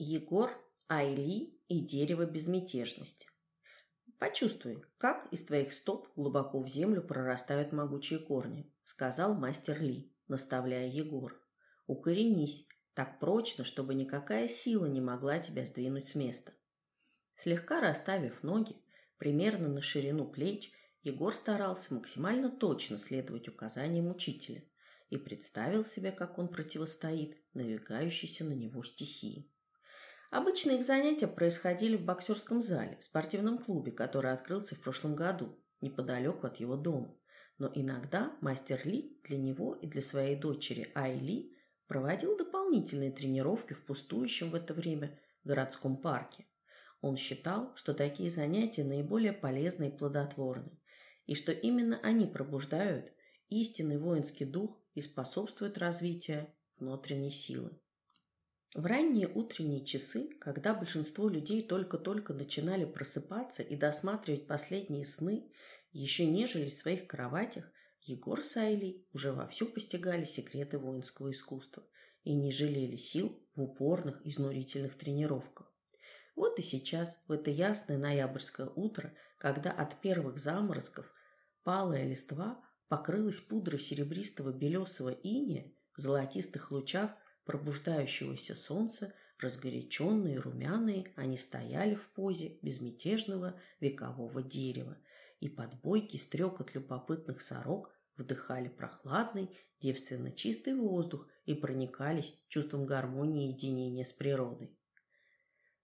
Егор, Айли и дерево безмятежности. Почувствуй, как из твоих стоп глубоко в землю прорастают могучие корни, сказал мастер Ли, наставляя Егор. Укоренись так прочно, чтобы никакая сила не могла тебя сдвинуть с места. Слегка расставив ноги, примерно на ширину плеч, Егор старался максимально точно следовать указаниям учителя и представил себе, как он противостоит навигающейся на него стихии. Обычно их занятия происходили в боксерском зале, в спортивном клубе, который открылся в прошлом году, неподалеку от его дома. Но иногда мастер Ли для него и для своей дочери Айли проводил дополнительные тренировки в пустующем в это время городском парке. Он считал, что такие занятия наиболее полезны и плодотворны, и что именно они пробуждают истинный воинский дух и способствуют развитию внутренней силы. В ранние утренние часы, когда большинство людей только-только начинали просыпаться и досматривать последние сны, еще нежились в своих кроватях, Егор с Айлей уже вовсю постигали секреты воинского искусства и не жалели сил в упорных, изнурительных тренировках. Вот и сейчас, в это ясное ноябрьское утро, когда от первых заморозков палая листва покрылась пудрой серебристого белесого иния в золотистых лучах пробуждающегося солнца, разгоряченные, румяные, они стояли в позе безмятежного векового дерева, и под бойкий стрекот любопытных сорок вдыхали прохладный, девственно чистый воздух и проникались чувством гармонии и единения с природой.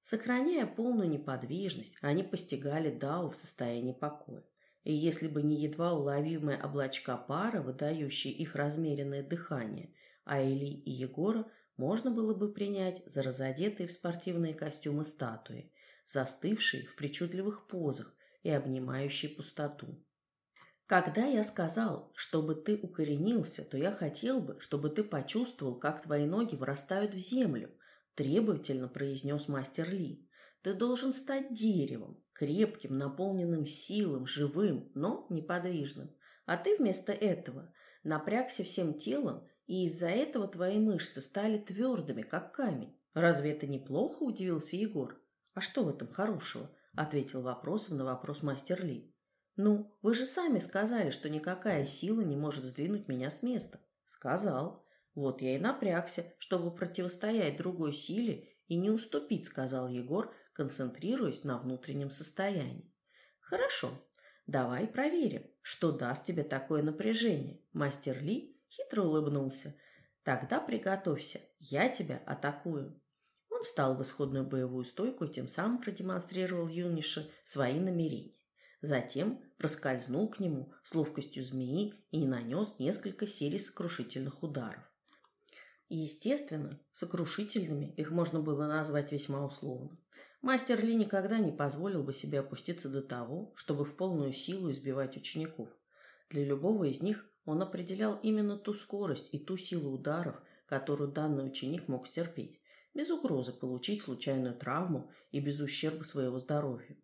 Сохраняя полную неподвижность, они постигали Дао в состоянии покоя. И если бы не едва уловимые облачка пара, выдающие их размеренное дыхание, а Эли и Егора можно было бы принять за разодетые в спортивные костюмы статуи, застывшие в причудливых позах и обнимающие пустоту. Когда я сказал, чтобы ты укоренился, то я хотел бы, чтобы ты почувствовал, как твои ноги вырастают в землю, требовательно произнес мастер Ли. Ты должен стать деревом, крепким, наполненным силом, живым, но неподвижным. А ты вместо этого напрягся всем телом и из-за этого твои мышцы стали твердыми, как камень. Разве это неплохо, удивился Егор. А что в этом хорошего? Ответил вопросом на вопрос мастер Ли. Ну, вы же сами сказали, что никакая сила не может сдвинуть меня с места. Сказал. Вот я и напрягся, чтобы противостоять другой силе и не уступить, сказал Егор, концентрируясь на внутреннем состоянии. Хорошо, давай проверим, что даст тебе такое напряжение. Мастер Ли хитро улыбнулся. «Тогда приготовься, я тебя атакую». Он встал в исходную боевую стойку и тем самым продемонстрировал юноше свои намерения. Затем проскользнул к нему с ловкостью змеи и нанес несколько серий сокрушительных ударов. Естественно, сокрушительными их можно было назвать весьма условно. Мастер Ли никогда не позволил бы себе опуститься до того, чтобы в полную силу избивать учеников. Для любого из них он определял именно ту скорость и ту силу ударов, которую данный ученик мог стерпеть, без угрозы получить случайную травму и без ущерба своего здоровью.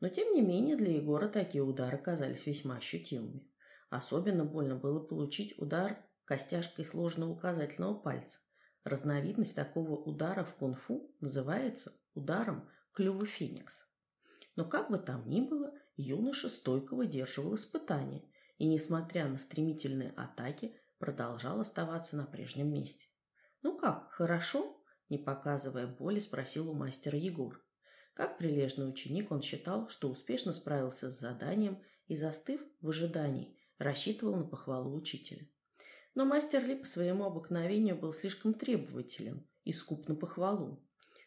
Но тем не менее для Егора такие удары казались весьма ощутимыми. Особенно больно было получить удар костяшкой сложного указательного пальца. Разновидность такого удара в кунг-фу называется ударом клюва феникса. Но как бы там ни было, юноша стойко выдерживал испытания – и, несмотря на стремительные атаки, продолжал оставаться на прежнем месте. «Ну как, хорошо?» – не показывая боли, спросил у мастера Егор. Как прилежный ученик, он считал, что успешно справился с заданием и, застыв в ожидании, рассчитывал на похвалу учителя. Но мастер Ли по своему обыкновению был слишком требователен и скуп на похвалу.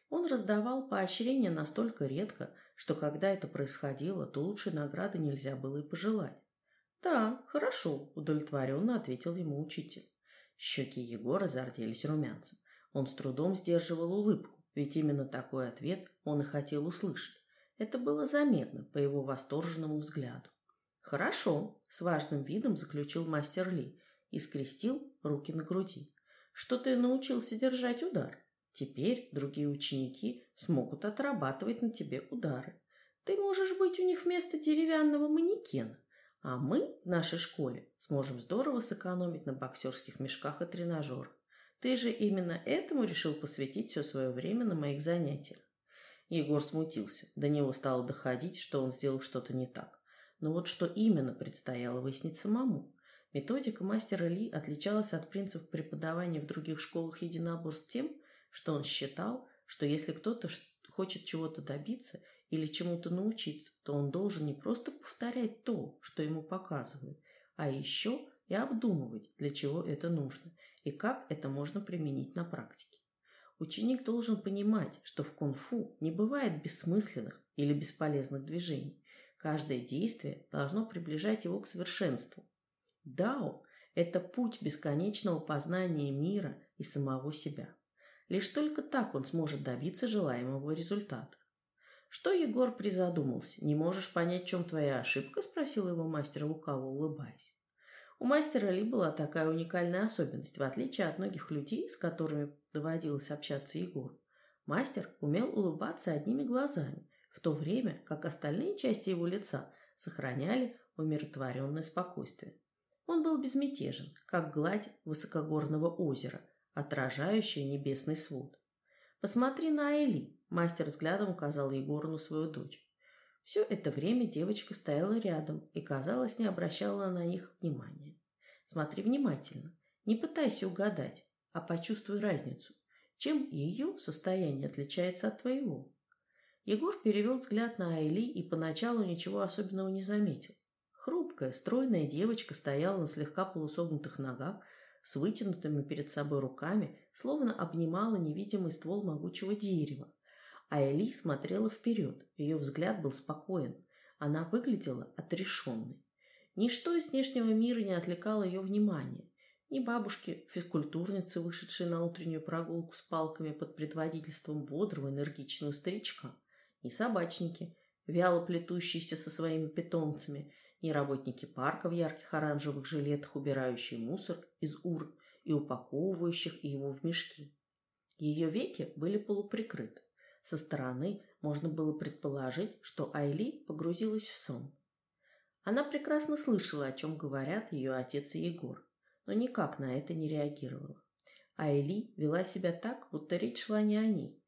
Он раздавал поощрения настолько редко, что когда это происходило, то лучшей награды нельзя было и пожелать. «Да, хорошо», – удовлетворенно ответил ему учитель. Щеки Егора зарделись румянцем. Он с трудом сдерживал улыбку, ведь именно такой ответ он и хотел услышать. Это было заметно по его восторженному взгляду. «Хорошо», – с важным видом заключил мастер Ли и скрестил руки на груди. «Что ты научился держать удар? Теперь другие ученики смогут отрабатывать на тебе удары. Ты можешь быть у них вместо деревянного манекена. А мы в нашей школе сможем здорово сэкономить на боксерских мешках и тренажерах. Ты же именно этому решил посвятить все свое время на моих занятиях. Егор смутился. До него стало доходить, что он сделал что-то не так. Но вот что именно предстояло выяснить самому. Методика мастера Ли отличалась от принципов преподавания в других школах единоборств тем, что он считал, что если кто-то хочет чего-то добиться или чему-то научиться, то он должен не просто повторять то, что ему показывают, а еще и обдумывать, для чего это нужно и как это можно применить на практике. Ученик должен понимать, что в кунг-фу не бывает бессмысленных или бесполезных движений. Каждое действие должно приближать его к совершенству. Дао – это путь бесконечного познания мира и самого себя. Лишь только так он сможет добиться желаемого результата. «Что, Егор, призадумался? Не можешь понять, в чем твоя ошибка?» – спросил его мастер лукаво, улыбаясь. У мастера Ли была такая уникальная особенность, в отличие от многих людей, с которыми доводилось общаться Егор. Мастер умел улыбаться одними глазами, в то время как остальные части его лица сохраняли умиротворенное спокойствие. Он был безмятежен, как гладь высокогорного озера, отражающая небесный свод. «Посмотри на Айли», – мастер взглядом указал Егору на свою дочь. Все это время девочка стояла рядом и, казалось, не обращала на них внимания. Смотри внимательно. Не пытайся угадать, а почувствуй разницу. Чем ее состояние отличается от твоего? Егор перевел взгляд на Айли и поначалу ничего особенного не заметил. Хрупкая, стройная девочка стояла на слегка полусогнутых ногах, с вытянутыми перед собой руками, словно обнимала невидимый ствол могучего дерева. А Эли смотрела вперед, ее взгляд был спокоен. Она выглядела отрешенной. Ничто из внешнего мира не отвлекало ее внимание. Ни бабушки, физкультурницы, вышедшие на утреннюю прогулку с палками под предводительством бодрого, энергичного старичка, ни собачники, вяло плетущиеся со своими питомцами, ни работники парка в ярких оранжевых жилетах, убирающие мусор из урн и упаковывающих его в мешки. Ее веки были полуприкрыты. Со стороны можно было предположить, что Айли погрузилась в сон. Она прекрасно слышала, о чем говорят ее отец и Егор, но никак на это не реагировала. Айли вела себя так, будто речь шла не о ней.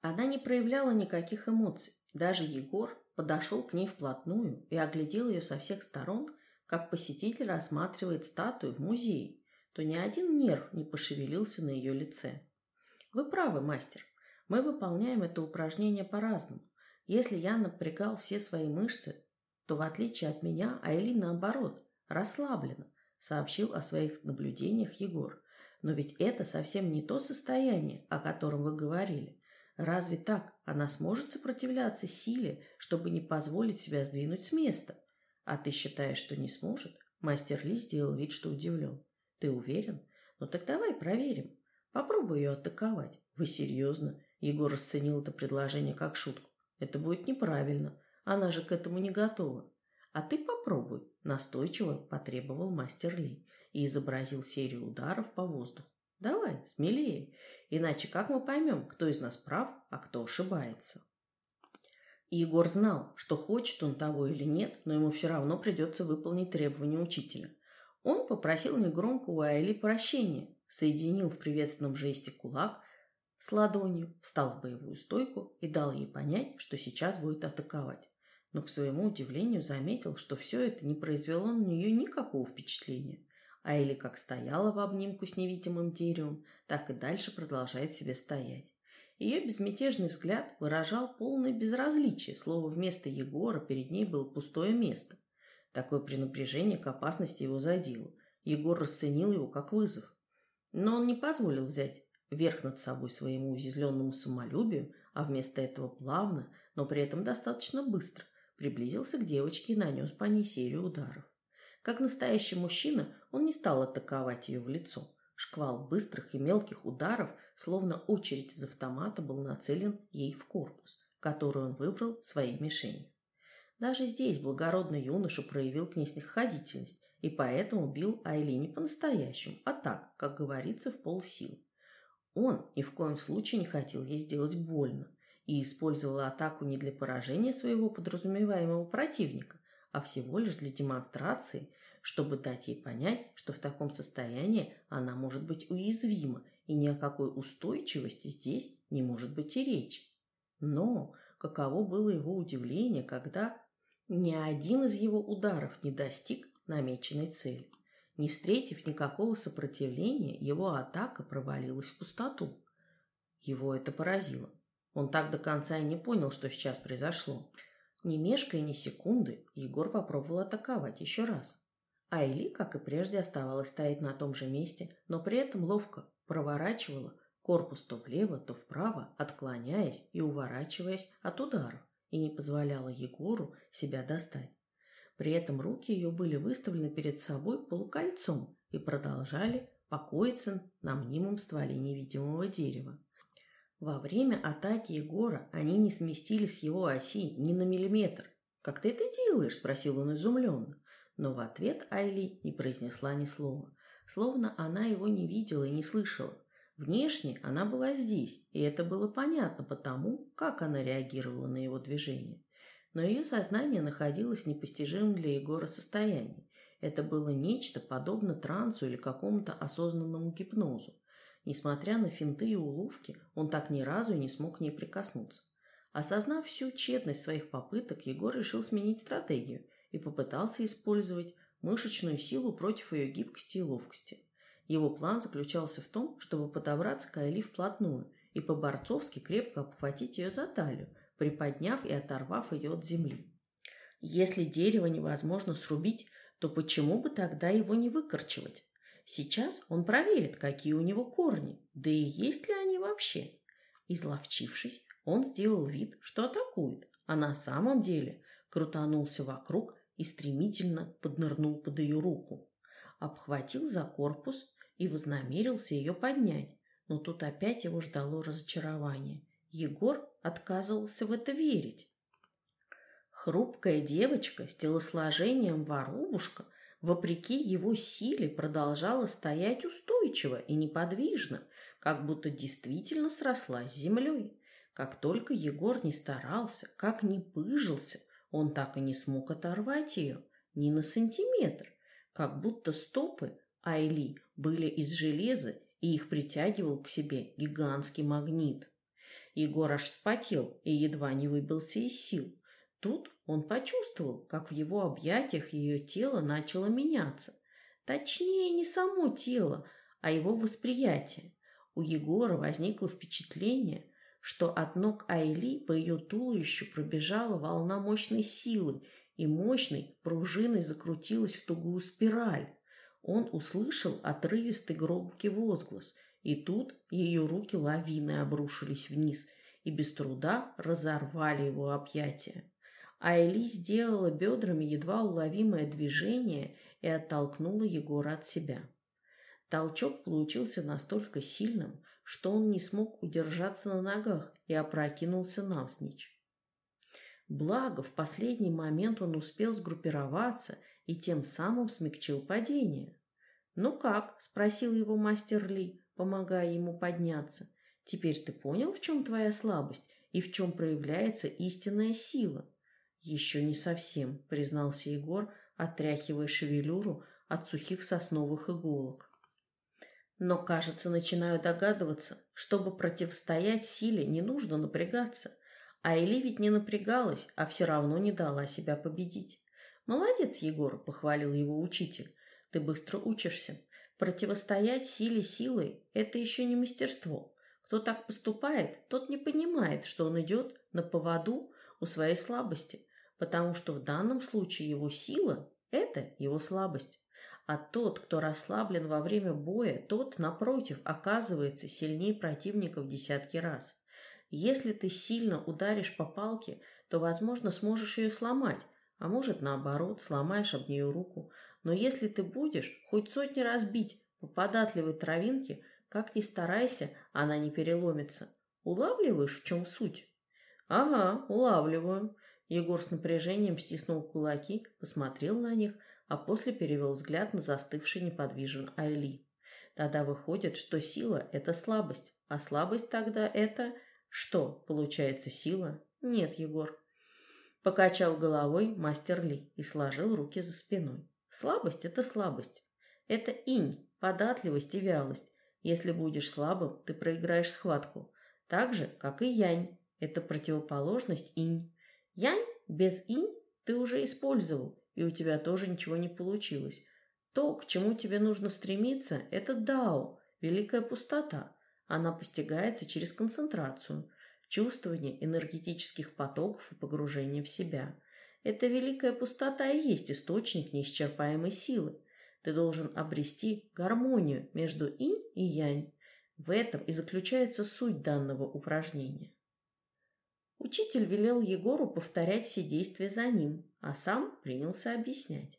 Она не проявляла никаких эмоций. Даже Егор подошел к ней вплотную и оглядел ее со всех сторон, как посетитель рассматривает статую в музее, то ни один нерв не пошевелился на ее лице. «Вы правы, мастер. Мы выполняем это упражнение по-разному. Если я напрягал все свои мышцы, то в отличие от меня Айлин наоборот расслаблена, сообщил о своих наблюдениях Егор. Но ведь это совсем не то состояние, о котором вы говорили. Разве так она сможет сопротивляться силе, чтобы не позволить себя сдвинуть с места? А ты считаешь, что не сможет? Мастер Ли сделал вид, что удивлен. Ты уверен? Ну так давай проверим. Попробуй ее атаковать. Вы серьезно? Егор расценил это предложение как шутку. Это будет неправильно. Она же к этому не готова. А ты попробуй, настойчиво потребовал мастер Ли и изобразил серию ударов по воздуху. Давай, смелее, иначе как мы поймем, кто из нас прав, а кто ошибается? Егор знал, что хочет он того или нет, но ему все равно придется выполнить требования учителя. Он попросил негромко у Айли прощения, соединил в приветственном жесте кулак с ладонью, встал в боевую стойку и дал ей понять, что сейчас будет атаковать. Но, к своему удивлению, заметил, что все это не произвело на нее никакого впечатления. А Элли как стояла в обнимку с невидимым деревом, так и дальше продолжает себе стоять. Ее безмятежный взгляд выражал полное безразличие, слово вместо Егора перед ней было пустое место. Такое пренапряжение к опасности его задело. Егор расценил его как вызов. Но он не позволил взять верх над собой своему уязвленному самолюбию, а вместо этого плавно, но при этом достаточно быстро приблизился к девочке и нанес по ней серию ударов. Как настоящий мужчина, он не стал атаковать ее в лицо. Шквал быстрых и мелких ударов, словно очередь из автомата, был нацелен ей в корпус, который он выбрал своей мишенью. Даже здесь благородный юноша проявил к ней снисходительность и поэтому бил Айли не по-настоящему, а так, как говорится, в полсилы. Он ни в коем случае не хотел ей сделать больно и использовал атаку не для поражения своего подразумеваемого противника, а всего лишь для демонстрации, чтобы дать ей понять, что в таком состоянии она может быть уязвима и ни о какой устойчивости здесь не может быть и речи. Но каково было его удивление, когда ни один из его ударов не достиг намеченной цели. Не встретив никакого сопротивления, его атака провалилась в пустоту. Его это поразило. Он так до конца и не понял, что сейчас произошло. Не мешкая ни секунды, Егор попробовал атаковать еще раз. Айли, как и прежде, оставалась стоять на том же месте, но при этом ловко проворачивала корпус то влево, то вправо, отклоняясь и уворачиваясь от ударов, и не позволяла Егору себя достать. При этом руки ее были выставлены перед собой полукольцом и продолжали покоиться на мнимом стволе невидимого дерева. Во время атаки Егора они не сместились с его оси ни на миллиметр. «Как ты это делаешь?» – спросил он изумленно. Но в ответ Айли не произнесла ни слова, словно она его не видела и не слышала. Внешне она была здесь, и это было понятно потому, как она реагировала на его движение. Но ее сознание находилось в непостижимом для Егора состоянии. Это было нечто подобно трансу или какому-то осознанному гипнозу. Несмотря на финты и уловки, он так ни разу и не смог к ней прикоснуться. Осознав всю тщетность своих попыток, Егор решил сменить стратегию и попытался использовать мышечную силу против ее гибкости и ловкости. Его план заключался в том, чтобы подобраться к Айли вплотную и по-борцовски крепко обхватить ее за талию, приподняв и оторвав ее от земли. Если дерево невозможно срубить, то почему бы тогда его не выкорчевать? Сейчас он проверит, какие у него корни, да и есть ли они вообще. Изловчившись, он сделал вид, что атакует, а на самом деле крутанулся вокруг и стремительно поднырнул под ее руку. Обхватил за корпус и вознамерился ее поднять, но тут опять его ждало разочарование. Егор отказывался в это верить. Хрупкая девочка с телосложением воробушка – вопреки его силе, продолжала стоять устойчиво и неподвижно, как будто действительно срослась с землей. Как только Егор не старался, как не пыжился, он так и не смог оторвать ее ни на сантиметр, как будто стопы Айли были из железа, и их притягивал к себе гигантский магнит. Егор аж вспотел и едва не выбился из сил. Тут он почувствовал, как в его объятиях ее тело начало меняться. Точнее, не само тело, а его восприятие. У Егора возникло впечатление, что от ног Айли по ее туловищу пробежала волна мощной силы и мощной пружиной закрутилась в тугую спираль. Он услышал отрывистый громкий возглас, и тут ее руки лавиной обрушились вниз и без труда разорвали его объятия. Айли сделала бедрами едва уловимое движение и оттолкнула Егора от себя. Толчок получился настолько сильным, что он не смог удержаться на ногах и опрокинулся навзничь. Благо, в последний момент он успел сгруппироваться и тем самым смягчил падение. «Ну как?» – спросил его мастер Ли, помогая ему подняться. «Теперь ты понял, в чем твоя слабость и в чем проявляется истинная сила?» «Еще не совсем», — признался Егор, отряхивая шевелюру от сухих сосновых иголок. «Но, кажется, начинаю догадываться, чтобы противостоять силе, не нужно напрягаться. А Эли ведь не напрягалась, а все равно не дала себя победить. «Молодец, Егор», — похвалил его учитель. «Ты быстро учишься. Противостоять силе силой – это еще не мастерство. Кто так поступает, тот не понимает, что он идет на поводу у своей слабости, потому что в данном случае его сила – это его слабость. А тот, кто расслаблен во время боя, тот, напротив, оказывается сильнее противника в десятки раз. Если ты сильно ударишь по палке, то, возможно, сможешь ее сломать, а может, наоборот, сломаешь об нее руку. Но если ты будешь хоть сотни раз бить по податливой травинке, как ни старайся, она не переломится. Улавливаешь, в чем суть? Ага, улавливаю. Егор с напряжением стиснул кулаки, посмотрел на них, а после перевел взгляд на застывший неподвижен Айли. Тогда выходит, что сила – это слабость, а слабость тогда – это… Что, получается, сила? Нет, Егор. Покачал головой мастер Ли и сложил руки за спиной. Слабость – это слабость. Это инь, податливость и вялость. Если будешь слабым, ты проиграешь схватку. Так же, как и янь. Это противоположность инь. Янь без инь ты уже использовал, и у тебя тоже ничего не получилось. То, к чему тебе нужно стремиться, это дао, великая пустота. Она постигается через концентрацию, чувствование энергетических потоков и погружение в себя. Эта великая пустота и есть источник неисчерпаемой силы. Ты должен обрести гармонию между инь и янь. В этом и заключается суть данного упражнения. Учитель велел Егору повторять все действия за ним, а сам принялся объяснять.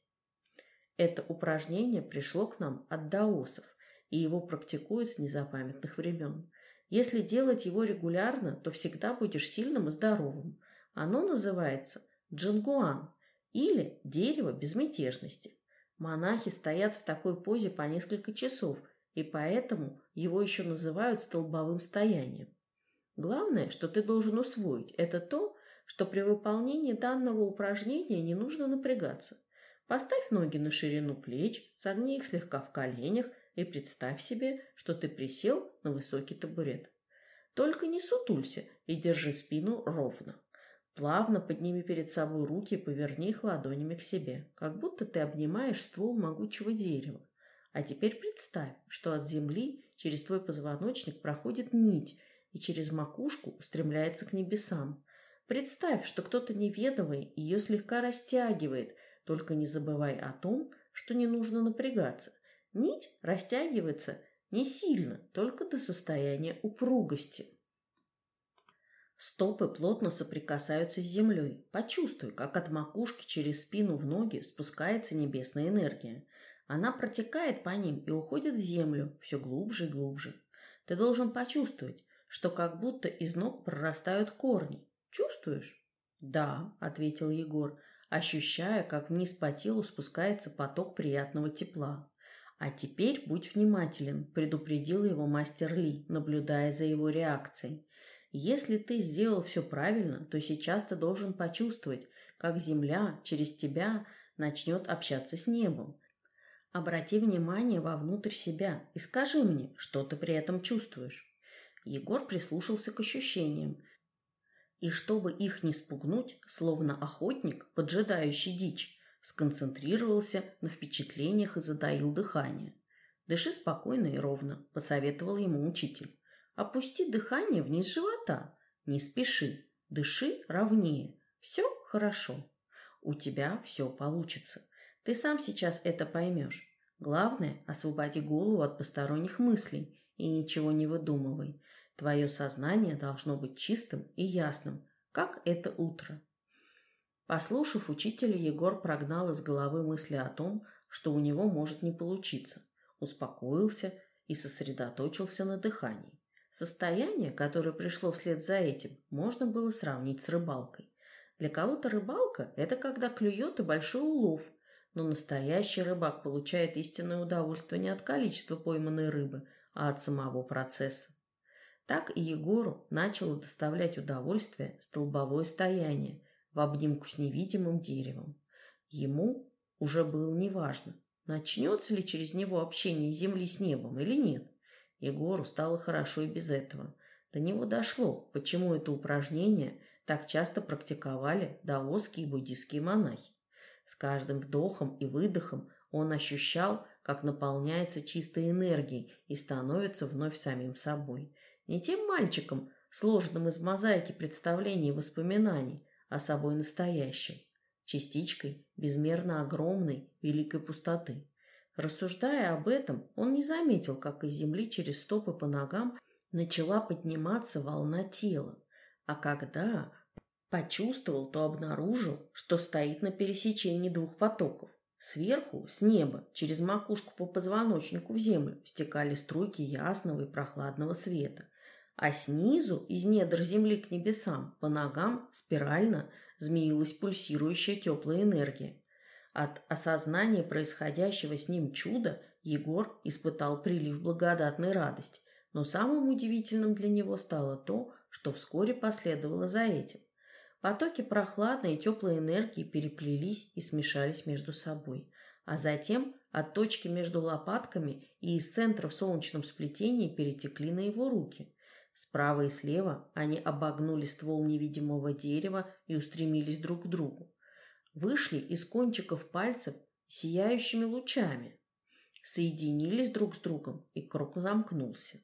Это упражнение пришло к нам от даосов, и его практикуют с незапамятных времен. Если делать его регулярно, то всегда будешь сильным и здоровым. Оно называется джингуан или дерево безмятежности. Монахи стоят в такой позе по несколько часов, и поэтому его еще называют столбовым стоянием. Главное, что ты должен усвоить, это то, что при выполнении данного упражнения не нужно напрягаться. Поставь ноги на ширину плеч, согни их слегка в коленях и представь себе, что ты присел на высокий табурет. Только не сутулься и держи спину ровно. Плавно подними перед собой руки и поверни их ладонями к себе, как будто ты обнимаешь ствол могучего дерева. А теперь представь, что от земли через твой позвоночник проходит нить и через макушку устремляется к небесам. Представь, что кто-то неведомый ее слегка растягивает, только не забывай о том, что не нужно напрягаться. Нить растягивается не сильно, только до состояния упругости. Стопы плотно соприкасаются с землей. Почувствуй, как от макушки через спину в ноги спускается небесная энергия. Она протекает по ним и уходит в землю все глубже и глубже. Ты должен почувствовать, что как будто из ног прорастают корни. Чувствуешь? Да, ответил Егор, ощущая, как вниз по телу спускается поток приятного тепла. А теперь будь внимателен, предупредил его мастер Ли, наблюдая за его реакцией. Если ты сделал все правильно, то сейчас ты должен почувствовать, как Земля через тебя начнет общаться с небом. Обрати внимание вовнутрь себя и скажи мне, что ты при этом чувствуешь. Егор прислушался к ощущениям. И чтобы их не спугнуть, словно охотник, поджидающий дичь, сконцентрировался на впечатлениях и затаил дыхание. «Дыши спокойно и ровно», – посоветовал ему учитель. Опусти дыхание вниз живота. Не спеши. Дыши ровнее. Все хорошо. У тебя все получится. Ты сам сейчас это поймешь. Главное, освободи голову от посторонних мыслей и ничего не выдумывай. Твое сознание должно быть чистым и ясным, как это утро. Послушав учителя, Егор прогнал из головы мысли о том, что у него может не получиться, успокоился и сосредоточился на дыхании. Состояние, которое пришло вслед за этим, можно было сравнить с рыбалкой. Для кого-то рыбалка – это когда клюет и большой улов, но настоящий рыбак получает истинное удовольствие не от количества пойманной рыбы, а от самого процесса. Так и Егору начало доставлять удовольствие столбовое стояние в обнимку с невидимым деревом. Ему уже было неважно, начнется ли через него общение Земли с небом или нет. Егору стало хорошо и без этого. До него дошло, почему это упражнение так часто практиковали даосские и буддийские монахи. С каждым вдохом и выдохом он ощущал, как наполняется чистой энергией и становится вновь самим собой. Не тем мальчиком, сложенным из мозаики представлений и воспоминаний, а собой настоящим, частичкой безмерно огромной великой пустоты. Рассуждая об этом, он не заметил, как из земли через стопы по ногам начала подниматься волна тела. А когда почувствовал, то обнаружил, что стоит на пересечении двух потоков. Сверху, с неба, через макушку по позвоночнику в землю стекали струйки ясного и прохладного света, а снизу, из недр земли к небесам, по ногам спирально змеилась пульсирующая теплая энергия. От осознания происходящего с ним чуда Егор испытал прилив благодатной радости, но самым удивительным для него стало то, что вскоре последовало за этим. Потоки прохладной и теплой энергии переплелись и смешались между собой, а затем От точки между лопатками и из центра в солнечном сплетении перетекли на его руки. Справа и слева они обогнули ствол невидимого дерева и устремились друг к другу. Вышли из кончиков пальцев сияющими лучами. Соединились друг с другом, и круг замкнулся.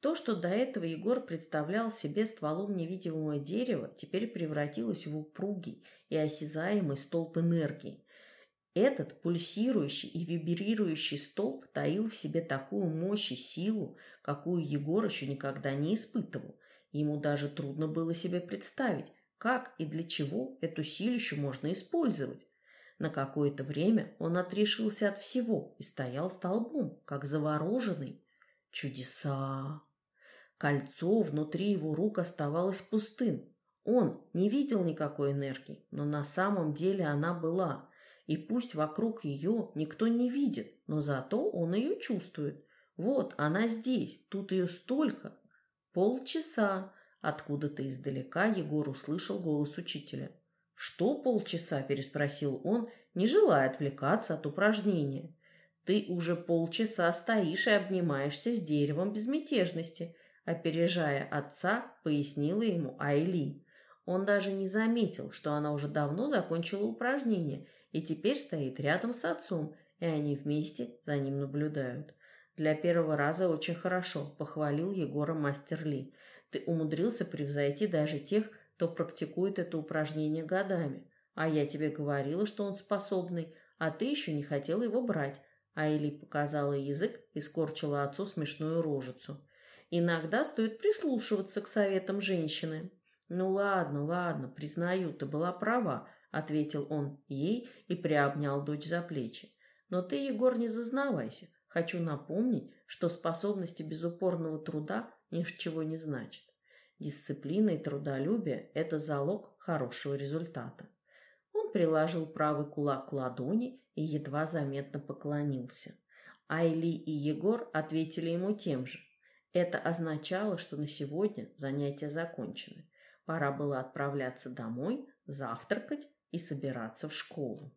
То, что до этого Егор представлял себе стволом невидимого дерева, теперь превратилось в упругий и осязаемый столб энергии. Этот пульсирующий и вибрирующий столб таил в себе такую мощь и силу, какую Егор еще никогда не испытывал. Ему даже трудно было себе представить, как и для чего эту силищу можно использовать. На какое-то время он отрешился от всего и стоял столбом, как завороженный. Чудеса! Кольцо внутри его рук оставалось пустым. Он не видел никакой энергии, но на самом деле она была. И пусть вокруг ее никто не видит, но зато он ее чувствует. Вот она здесь, тут ее столько. Полчаса. Откуда-то издалека Егор услышал голос учителя. «Что полчаса?» – переспросил он, не желая отвлекаться от упражнения. «Ты уже полчаса стоишь и обнимаешься с деревом безмятежности. Опережая отца, пояснила ему Айли. Он даже не заметил, что она уже давно закончила упражнение и теперь стоит рядом с отцом, и они вместе за ним наблюдают. Для первого раза очень хорошо, похвалил Егора мастер Ли. Ты умудрился превзойти даже тех, кто практикует это упражнение годами. А я тебе говорила, что он способный, а ты еще не хотела его брать. Айли показала язык и скорчила отцу смешную рожицу. Иногда стоит прислушиваться к советам женщины. Ну ладно, ладно, признаю, ты была права, ответил он ей и приобнял дочь за плечи. Но ты, Егор, не зазнавайся. Хочу напомнить, что способности без упорного труда ничего не значат. Дисциплина и трудолюбие – это залог хорошего результата. Он приложил правый кулак к ладони и едва заметно поклонился. Айли и Егор ответили ему тем же. Это означало, что на сегодня занятия закончены. Пора было отправляться домой, завтракать и собираться в школу.